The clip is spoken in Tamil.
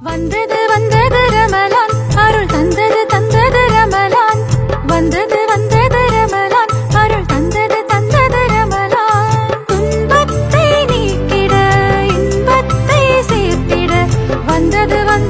வந்தது வந்தது ரமலான். அருள் தந்தது தந்தது ரமலான். வந்தது வந்தது ரமலான். அருள் தந்தது தந்தது ரமலான். துன்பத்தை நீக்கிட இன்பத்தை சேர்த்திட. வந்தது வந்தது